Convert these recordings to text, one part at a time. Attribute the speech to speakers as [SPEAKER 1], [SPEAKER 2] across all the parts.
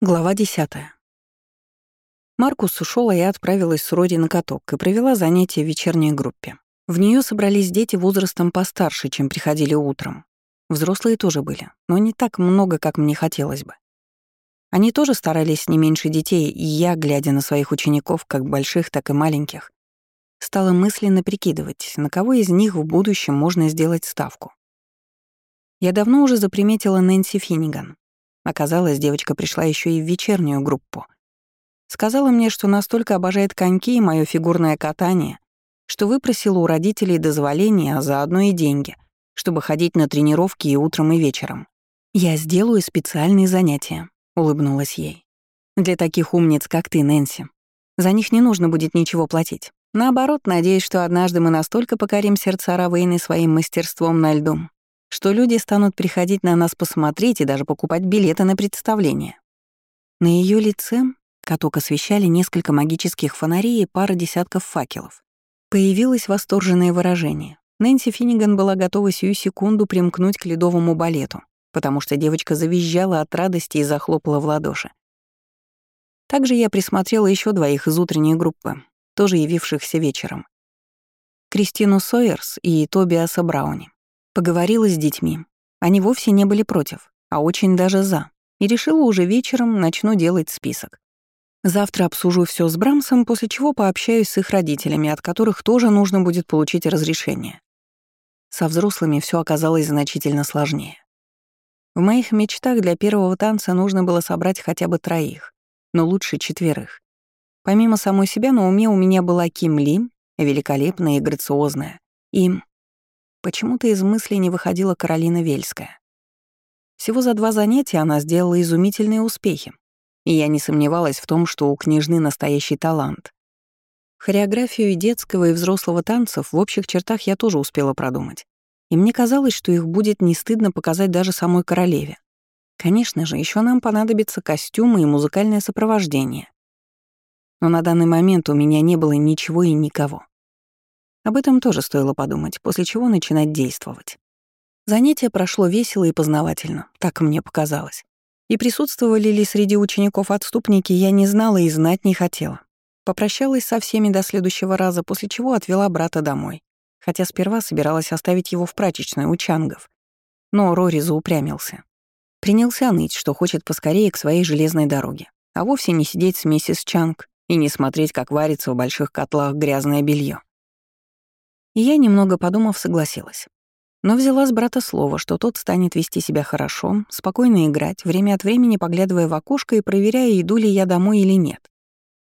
[SPEAKER 1] Глава 10. Маркус ушел, а я отправилась с Роди на каток и провела занятия в вечерней группе. В нее собрались дети возрастом постарше, чем приходили утром. Взрослые тоже были, но не так много, как мне хотелось бы. Они тоже старались не меньше детей, и я, глядя на своих учеников, как больших, так и маленьких, стала мысленно прикидывать, на кого из них в будущем можно сделать ставку. Я давно уже заприметила Нэнси Финниган, Оказалось, девочка пришла еще и в вечернюю группу. Сказала мне, что настолько обожает коньки и мое фигурное катание, что выпросила у родителей дозволения, а заодно и деньги, чтобы ходить на тренировки и утром, и вечером. «Я сделаю специальные занятия», — улыбнулась ей. «Для таких умниц, как ты, Нэнси. За них не нужно будет ничего платить. Наоборот, надеюсь, что однажды мы настолько покорим сердца Равейны своим мастерством на льду, что люди станут приходить на нас посмотреть и даже покупать билеты на представление. На ее лице каток освещали несколько магических фонарей и пара десятков факелов. Появилось восторженное выражение. Нэнси Финниган была готова сию секунду примкнуть к ледовому балету, потому что девочка завизжала от радости и захлопала в ладоши. Также я присмотрела еще двоих из утренней группы, тоже явившихся вечером. Кристину Сойерс и Тобиаса Брауни. Поговорила с детьми. Они вовсе не были против, а очень даже за. И решила уже вечером начну делать список. Завтра обсужу все с Брамсом, после чего пообщаюсь с их родителями, от которых тоже нужно будет получить разрешение. Со взрослыми все оказалось значительно сложнее. В моих мечтах для первого танца нужно было собрать хотя бы троих, но лучше четверых. Помимо самой себя на уме у меня была Ким Ли, великолепная и грациозная, и Почему-то из мыслей не выходила Каролина Вельская. Всего за два занятия она сделала изумительные успехи, и я не сомневалась в том, что у княжны настоящий талант. Хореографию и детского, и взрослого танцев в общих чертах я тоже успела продумать. И мне казалось, что их будет не стыдно показать даже самой королеве. Конечно же, еще нам понадобятся костюмы и музыкальное сопровождение. Но на данный момент у меня не было ничего и никого. Об этом тоже стоило подумать, после чего начинать действовать. Занятие прошло весело и познавательно, так мне показалось. И присутствовали ли среди учеников отступники, я не знала и знать не хотела. Попрощалась со всеми до следующего раза, после чего отвела брата домой. Хотя сперва собиралась оставить его в прачечной у Чангов. Но Рори заупрямился. Принялся ныть, что хочет поскорее к своей железной дороге, а вовсе не сидеть с миссис Чанг и не смотреть, как варится в больших котлах грязное белье. И я, немного подумав, согласилась. Но взяла с брата слово, что тот станет вести себя хорошо, спокойно играть, время от времени поглядывая в окошко и проверяя, иду ли я домой или нет.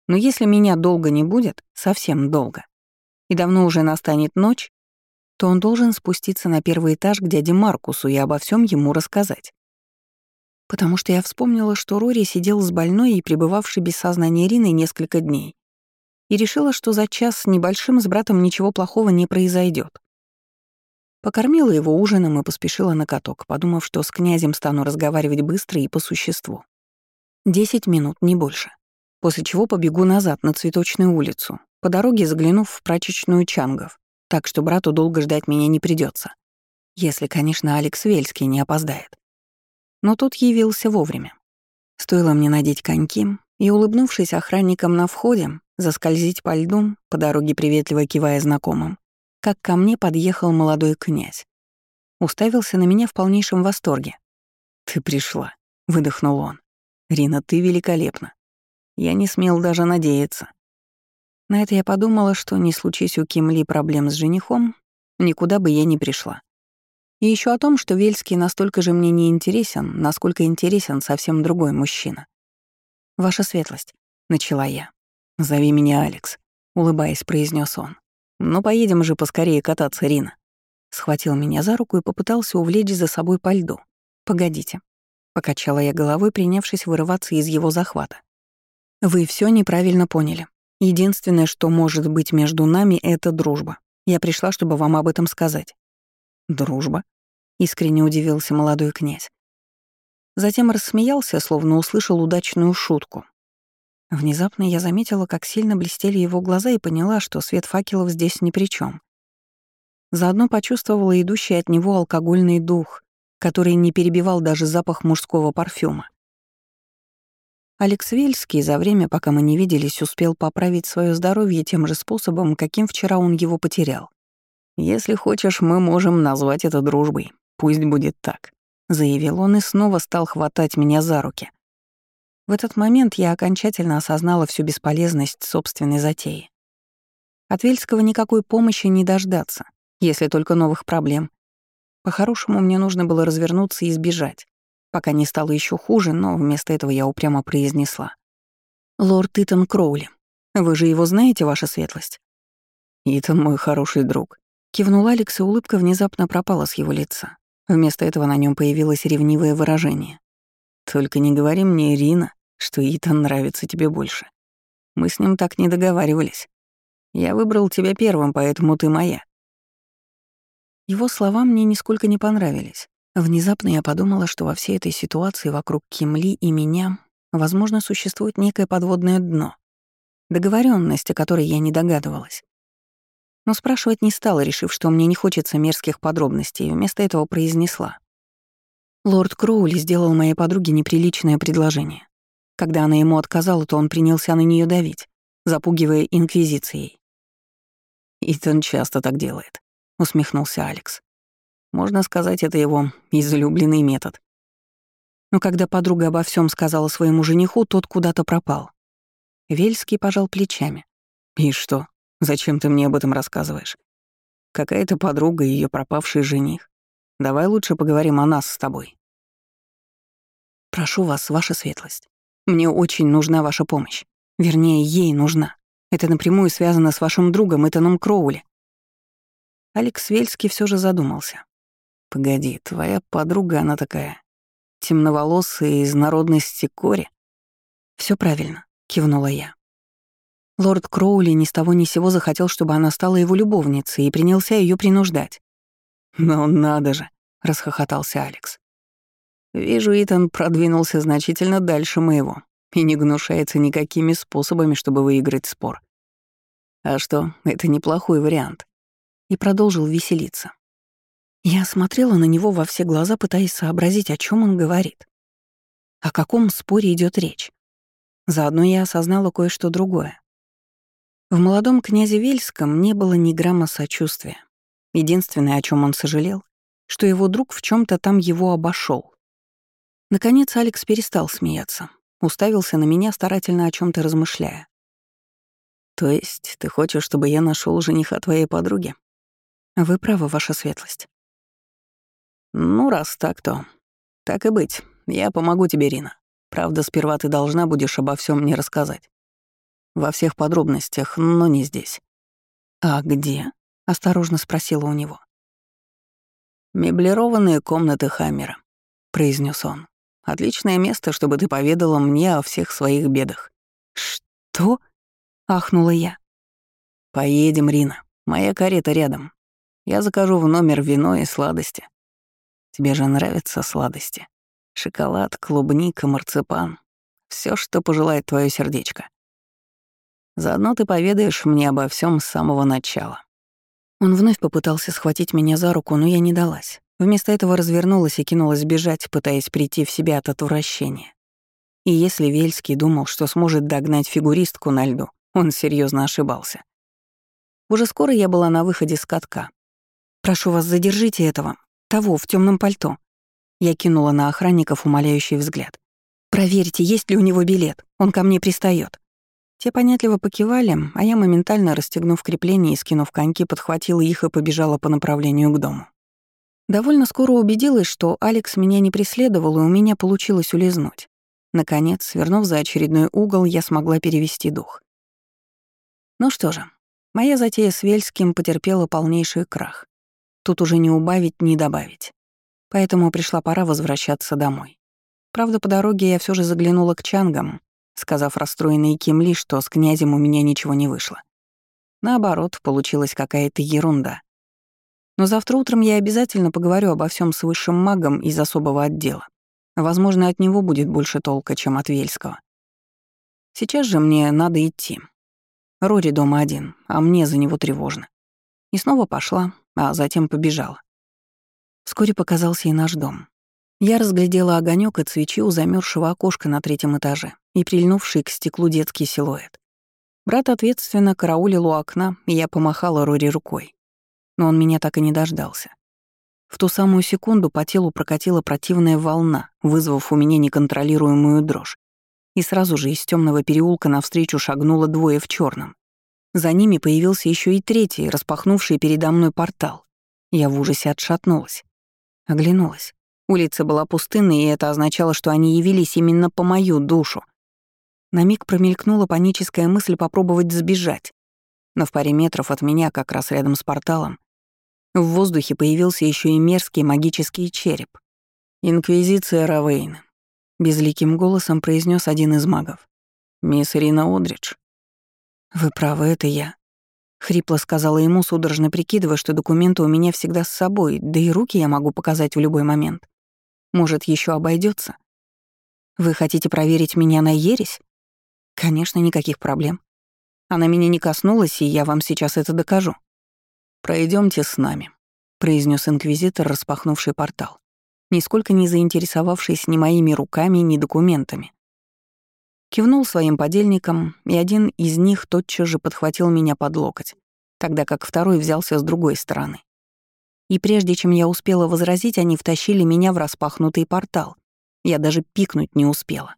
[SPEAKER 1] Но если меня долго не будет, совсем долго, и давно уже настанет ночь, то он должен спуститься на первый этаж к дяде Маркусу и обо всем ему рассказать. Потому что я вспомнила, что Рори сидел с больной и пребывавшей без сознания Ириной несколько дней, и решила, что за час с небольшим с братом ничего плохого не произойдет. Покормила его ужином и поспешила на каток, подумав, что с князем стану разговаривать быстро и по существу. Десять минут, не больше. После чего побегу назад на Цветочную улицу, по дороге заглянув в прачечную Чангов, так что брату долго ждать меня не придется, Если, конечно, Алекс Вельский не опоздает. Но тут явился вовремя. Стоило мне надеть коньки, и, улыбнувшись охранникам на входе, заскользить по льду, по дороге приветливо кивая знакомым, как ко мне подъехал молодой князь. Уставился на меня в полнейшем восторге. «Ты пришла», — выдохнул он. «Рина, ты великолепна. Я не смел даже надеяться». На это я подумала, что не случись у Кимли проблем с женихом, никуда бы я не пришла. И еще о том, что Вельский настолько же мне не интересен, насколько интересен совсем другой мужчина. «Ваша светлость», — начала я. «Зови меня Алекс», — улыбаясь, произнес он. «Ну, поедем же поскорее кататься, Рина». Схватил меня за руку и попытался увлечь за собой по льду. «Погодите», — покачала я головой, принявшись вырываться из его захвата. «Вы все неправильно поняли. Единственное, что может быть между нами, — это дружба. Я пришла, чтобы вам об этом сказать». «Дружба?» — искренне удивился молодой князь. Затем рассмеялся, словно услышал удачную шутку, Внезапно я заметила, как сильно блестели его глаза и поняла, что свет факелов здесь ни при чем. Заодно почувствовала идущий от него алкогольный дух, который не перебивал даже запах мужского парфюма. Алекс Вельский за время, пока мы не виделись, успел поправить свое здоровье тем же способом, каким вчера он его потерял. «Если хочешь, мы можем назвать это дружбой. Пусть будет так», — заявил он и снова стал хватать меня за руки. В этот момент я окончательно осознала всю бесполезность собственной затеи. От Вельского никакой помощи не дождаться, если только новых проблем. По-хорошему, мне нужно было развернуться и сбежать пока не стало еще хуже, но вместо этого я упрямо произнесла. «Лорд Итан Кроули, вы же его знаете, ваша светлость?» «Итан мой хороший друг», — кивнул Алекс, и улыбка внезапно пропала с его лица. Вместо этого на нем появилось ревнивое выражение. «Только не говори мне, Ирина, что Итан нравится тебе больше. Мы с ним так не договаривались. Я выбрал тебя первым, поэтому ты моя». Его слова мне нисколько не понравились. Внезапно я подумала, что во всей этой ситуации вокруг Кимли и меня, возможно, существует некое подводное дно. Договоренность, о которой я не догадывалась. Но спрашивать не стала, решив, что мне не хочется мерзких подробностей, и вместо этого произнесла. Лорд Кроули сделал моей подруге неприличное предложение. Когда она ему отказала, то он принялся на нее давить, запугивая инквизицией. «Итан часто так делает», — усмехнулся Алекс. Можно сказать, это его излюбленный метод. Но когда подруга обо всем сказала своему жениху, тот куда-то пропал. Вельский пожал плечами. «И что? Зачем ты мне об этом рассказываешь? Какая-то подруга и ее пропавший жених. Давай лучше поговорим о нас с тобой». «Прошу вас, ваша светлость. Мне очень нужна ваша помощь. Вернее, ей нужна. Это напрямую связано с вашим другом Итаном Кроули». Алекс Вельский все же задумался. Погоди, твоя подруга, она такая темноволосая из народности Кори? Все правильно, кивнула я. Лорд Кроули ни с того ни сего захотел, чтобы она стала его любовницей и принялся ее принуждать. «Ну надо же!» — расхохотался Алекс. «Вижу, Итан продвинулся значительно дальше моего и не гнушается никакими способами, чтобы выиграть спор. А что, это неплохой вариант». И продолжил веселиться. Я смотрела на него во все глаза, пытаясь сообразить, о чем он говорит. О каком споре идет речь. Заодно я осознала кое-что другое. В молодом князе Вельском не было ни грамма сочувствия. Единственное, о чем он сожалел, что его друг в чем то там его обошел. Наконец Алекс перестал смеяться, уставился на меня, старательно о чем то размышляя. «То есть ты хочешь, чтобы я нашел жениха твоей подруги?» «Вы правы, ваша светлость». «Ну, раз так, то... Так и быть, я помогу тебе, Рина. Правда, сперва ты должна будешь обо всем мне рассказать. Во всех подробностях, но не здесь». «А где?» — осторожно спросила у него. «Меблированные комнаты Хаммера», — произнес он. «Отличное место, чтобы ты поведала мне о всех своих бедах». «Что?» — ахнула я. «Поедем, Рина. Моя карета рядом. Я закажу в номер вино и сладости. Тебе же нравятся сладости. Шоколад, клубника, марципан. все, что пожелает твое сердечко. Заодно ты поведаешь мне обо всем с самого начала». Он вновь попытался схватить меня за руку, но я не далась. Вместо этого развернулась и кинулась бежать, пытаясь прийти в себя от отвращения. И если Вельский думал, что сможет догнать фигуристку на льду, он серьезно ошибался. Уже скоро я была на выходе с катка. «Прошу вас, задержите этого. Того, в темном пальто. Я кинула на охранников умоляющий взгляд. «Проверьте, есть ли у него билет. Он ко мне пристает. Те понятливо покивали, а я, моментально расстегнув крепление и скинув коньки, подхватила их и побежала по направлению к дому. Довольно скоро убедилась, что Алекс меня не преследовал, и у меня получилось улизнуть. Наконец, свернув за очередной угол, я смогла перевести дух. Ну что же, моя затея с Вельским потерпела полнейший крах. Тут уже не убавить, ни добавить. Поэтому пришла пора возвращаться домой. Правда, по дороге я все же заглянула к Чангам, сказав расстроенной Кимли, что с князем у меня ничего не вышло. Наоборот, получилась какая-то ерунда. Но завтра утром я обязательно поговорю обо всем с высшим магом из особого отдела. Возможно, от него будет больше толка, чем от Вельского. Сейчас же мне надо идти. Рори дома один, а мне за него тревожно. И снова пошла, а затем побежала. Вскоре показался и наш дом. Я разглядела огонек от свечи у замерзшего окошка на третьем этаже и прильнувший к стеклу детский силуэт. Брат ответственно караулил у окна, и я помахала Рори рукой. Но он меня так и не дождался. В ту самую секунду по телу прокатила противная волна, вызвав у меня неконтролируемую дрожь. И сразу же из темного переулка навстречу шагнуло двое в черном. За ними появился еще и третий, распахнувший передо мной портал. Я в ужасе отшатнулась. Оглянулась. Улица была пустынной, и это означало, что они явились именно по мою душу. На миг промелькнула паническая мысль попробовать сбежать. Но в паре метров от меня, как раз рядом с порталом, в воздухе появился еще и мерзкий магический череп. «Инквизиция Равейн», — безликим голосом произнес один из магов. «Мисс Ирина Одридж». «Вы правы, это я», — хрипло сказала ему, судорожно прикидывая, что документы у меня всегда с собой, да и руки я могу показать в любой момент. Может, еще обойдется? Вы хотите проверить меня на ересь? Конечно, никаких проблем. Она меня не коснулась, и я вам сейчас это докажу. Пройдемте с нами, произнес инквизитор, распахнувший портал, нисколько не заинтересовавшись ни моими руками, ни документами. Кивнул своим подельникам, и один из них тотчас же подхватил меня под локоть, тогда как второй взялся с другой стороны. И прежде чем я успела возразить, они втащили меня в распахнутый портал. Я даже пикнуть не успела.